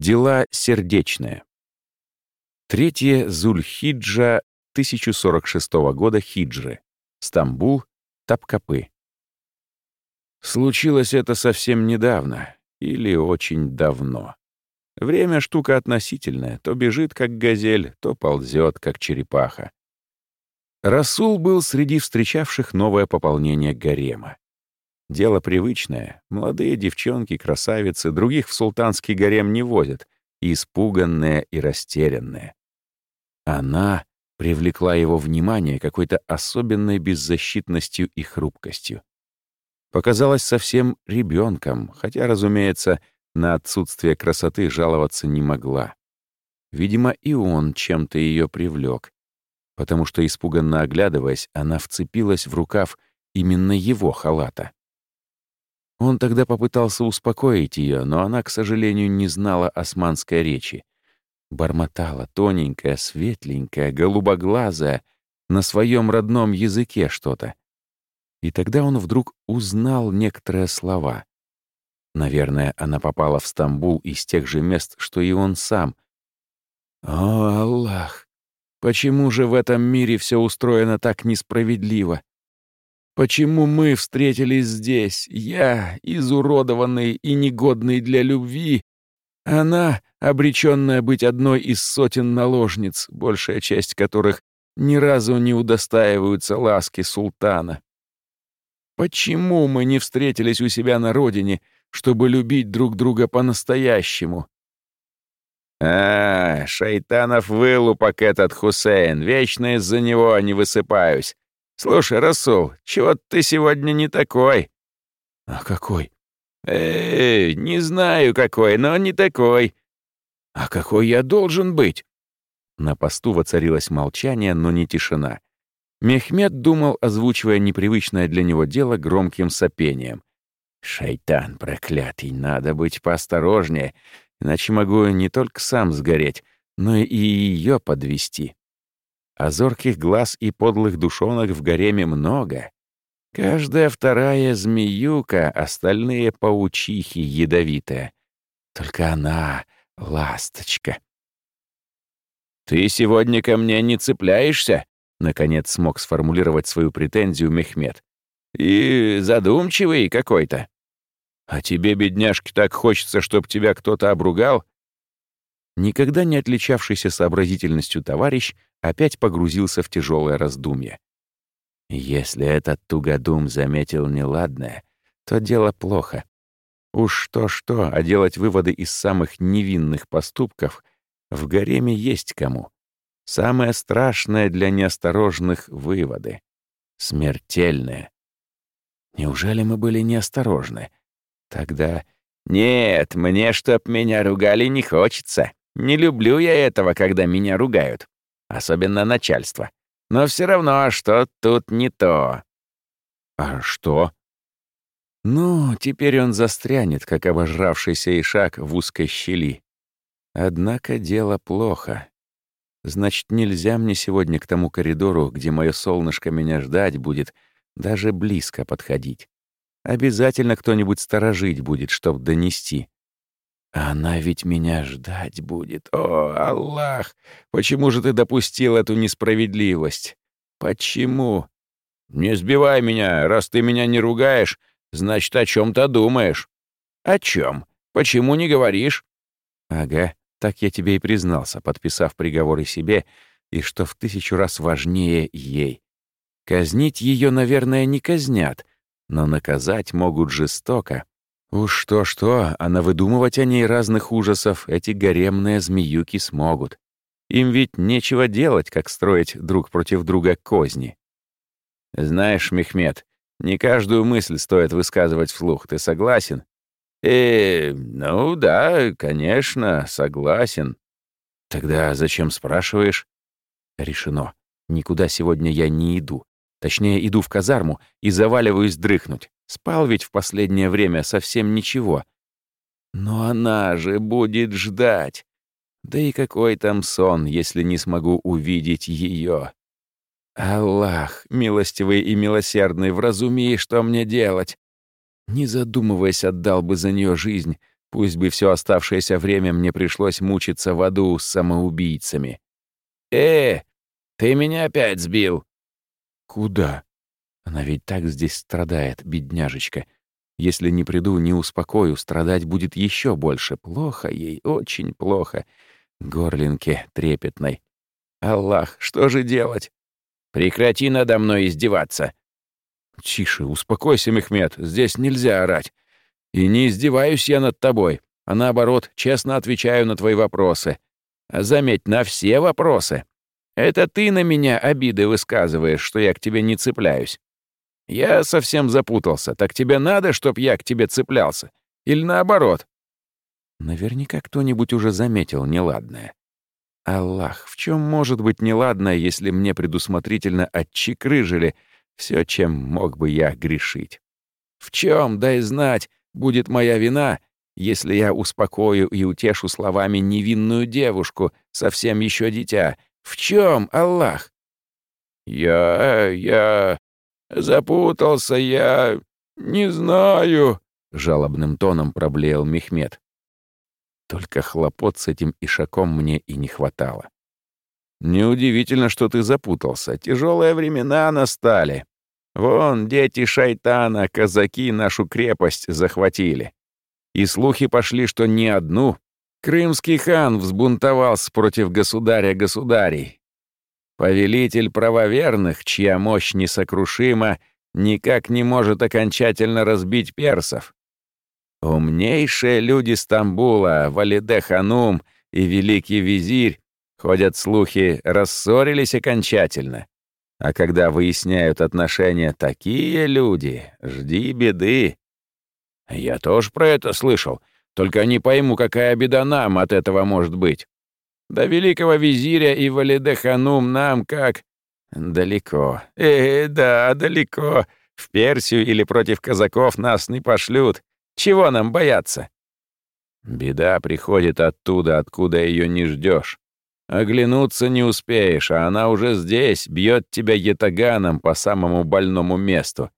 Дела сердечные. Третье Зульхиджа 1046 года хиджры. Стамбул, Тапкапы. Случилось это совсем недавно или очень давно. Время — штука относительная, то бежит, как газель, то ползет, как черепаха. Расул был среди встречавших новое пополнение гарема. Дело привычное. Молодые девчонки, красавицы, других в султанский гарем не возят, испуганные и растерянные. Она привлекла его внимание какой-то особенной беззащитностью и хрупкостью. Показалась совсем ребенком, хотя, разумеется, на отсутствие красоты жаловаться не могла. Видимо, и он чем-то ее привлек, потому что, испуганно оглядываясь, она вцепилась в рукав именно его халата. Он тогда попытался успокоить ее, но она, к сожалению, не знала османской речи бормотала тоненькая, светленькая, голубоглазая, на своем родном языке что-то. И тогда он вдруг узнал некоторые слова. Наверное, она попала в Стамбул из тех же мест, что и он сам. О, Аллах! Почему же в этом мире все устроено так несправедливо? Почему мы встретились здесь, я, изуродованный и негодный для любви, она, обреченная быть одной из сотен наложниц, большая часть которых ни разу не удостаиваются ласки султана. Почему мы не встретились у себя на родине, чтобы любить друг друга по-настоящему? А, шайтанов вылупок этот Хусейн, вечно из-за него не высыпаюсь. Слушай, Расул, чего ты сегодня не такой? А какой? «Эй, не знаю какой, но не такой». «А какой я должен быть?» На посту воцарилось молчание, но не тишина. Мехмед думал, озвучивая непривычное для него дело громким сопением. «Шайтан проклятый, надо быть поосторожнее, иначе могу не только сам сгореть, но и ее подвести. Озорких глаз и подлых душонок в гареме много, Каждая вторая змеюка, остальные паучихи ядовитые. Только она — ласточка. «Ты сегодня ко мне не цепляешься?» — наконец смог сформулировать свою претензию Мехмед. «И задумчивый какой-то. А тебе, бедняжке, так хочется, чтобы тебя кто-то обругал?» Никогда не отличавшийся сообразительностью товарищ опять погрузился в тяжелое раздумье. Если этот тугодум заметил неладное, то дело плохо. Уж то-что, а делать выводы из самых невинных поступков в гареме есть кому. Самое страшное для неосторожных — выводы. Смертельные. Неужели мы были неосторожны? Тогда... Нет, мне, чтоб меня ругали, не хочется. Не люблю я этого, когда меня ругают. Особенно начальство. Но все равно, что тут не то. А что? Ну, теперь он застрянет, как обожравшийся ишак в узкой щели. Однако дело плохо. Значит, нельзя мне сегодня к тому коридору, где мое солнышко меня ждать будет, даже близко подходить. Обязательно кто-нибудь сторожить будет, чтоб донести. Она ведь меня ждать будет. О, Аллах! Почему же ты допустил эту несправедливость? Почему? Не сбивай меня. Раз ты меня не ругаешь, значит, о чем то думаешь. О чем? Почему не говоришь? Ага, так я тебе и признался, подписав приговоры себе, и что в тысячу раз важнее ей. Казнить ее, наверное, не казнят, но наказать могут жестоко. Уж что-что, а навыдумывать о ней разных ужасов эти гаремные змеюки смогут. Им ведь нечего делать, как строить друг против друга козни. Знаешь, Мехмед, не каждую мысль стоит высказывать вслух, ты согласен? Э, ну да, конечно, согласен. Тогда зачем спрашиваешь? Решено. Никуда сегодня я не иду. Точнее, иду в казарму и заваливаюсь дрыхнуть. Спал ведь в последнее время совсем ничего. Но она же будет ждать. Да и какой там сон, если не смогу увидеть ее? Аллах, милостивый и милосердный, вразуми, что мне делать. Не задумываясь, отдал бы за нее жизнь, Пусть бы все оставшееся время мне пришлось мучиться в аду с самоубийцами. «Э, ты меня опять сбил!» «Куда?» Она ведь так здесь страдает, бедняжечка. Если не приду, не успокою, страдать будет еще больше. Плохо ей, очень плохо. Горлинке трепетной. Аллах, что же делать? Прекрати надо мной издеваться. Тише, успокойся, Мехмед, здесь нельзя орать. И не издеваюсь я над тобой, а наоборот, честно отвечаю на твои вопросы. А заметь, на все вопросы. Это ты на меня обиды высказываешь, что я к тебе не цепляюсь. Я совсем запутался. Так тебе надо, чтоб я к тебе цеплялся? Или наоборот? Наверняка кто-нибудь уже заметил неладное. Аллах, в чем может быть неладное, если мне предусмотрительно отчекрыжили все, чем мог бы я грешить? В чем, дай знать, будет моя вина, если я успокою и утешу словами невинную девушку, совсем еще дитя? В чем, Аллах? Я... я... запутался, я... не знаю, — жалобным тоном проблеял Мехмед. Только хлопот с этим ишаком мне и не хватало. Неудивительно, что ты запутался. Тяжелые времена настали. Вон, дети шайтана, казаки нашу крепость захватили. И слухи пошли, что не одну. Крымский хан взбунтовался против государя-государей. Повелитель правоверных, чья мощь несокрушима, никак не может окончательно разбить персов. Умнейшие люди Стамбула, Валиде Ханум и Великий Визирь, ходят слухи, рассорились окончательно. А когда выясняют отношения такие люди, жди беды. Я тоже про это слышал, только не пойму, какая беда нам от этого может быть. До великого визиря и Валиде Ханум нам как... Далеко. Э, да, далеко. В Персию или против казаков нас не пошлют. Чего нам бояться? Беда приходит оттуда, откуда ее не ждешь. Оглянуться не успеешь, а она уже здесь, бьет тебя ятаганом по самому больному месту.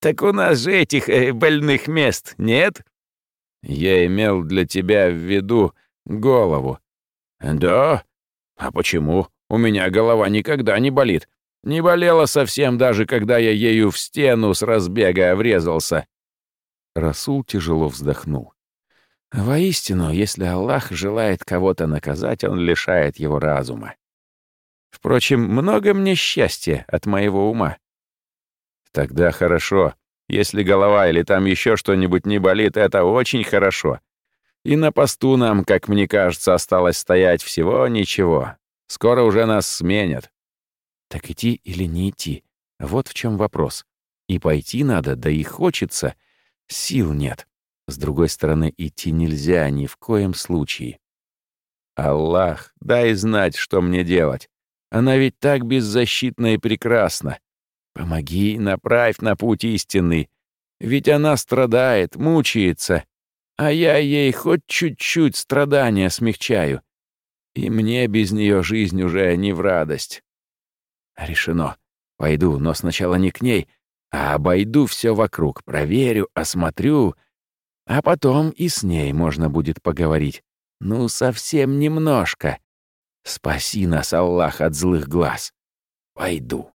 Так у нас же этих э, больных мест нет? Я имел для тебя в виду голову. Да? А почему? У меня голова никогда не болит. Не болела совсем даже, когда я ею в стену с разбега врезался. Расул тяжело вздохнул. Воистину, если Аллах желает кого-то наказать, он лишает его разума. Впрочем, много мне счастья от моего ума. Тогда хорошо. Если голова или там еще что-нибудь не болит, это очень хорошо. И на посту нам, как мне кажется, осталось стоять всего ничего. Скоро уже нас сменят. Так идти или не идти? Вот в чем вопрос. И пойти надо, да и хочется, Сил нет. С другой стороны, идти нельзя ни в коем случае. Аллах, дай знать, что мне делать. Она ведь так беззащитна и прекрасна. Помоги, направь на путь истинный. Ведь она страдает, мучается, а я ей хоть чуть-чуть страдания смягчаю. И мне без нее жизнь уже не в радость. Решено. Пойду, но сначала не к ней, а обойду все вокруг, проверю, осмотрю, а потом и с ней можно будет поговорить. Ну, совсем немножко. Спаси нас, Аллах, от злых глаз. Пойду.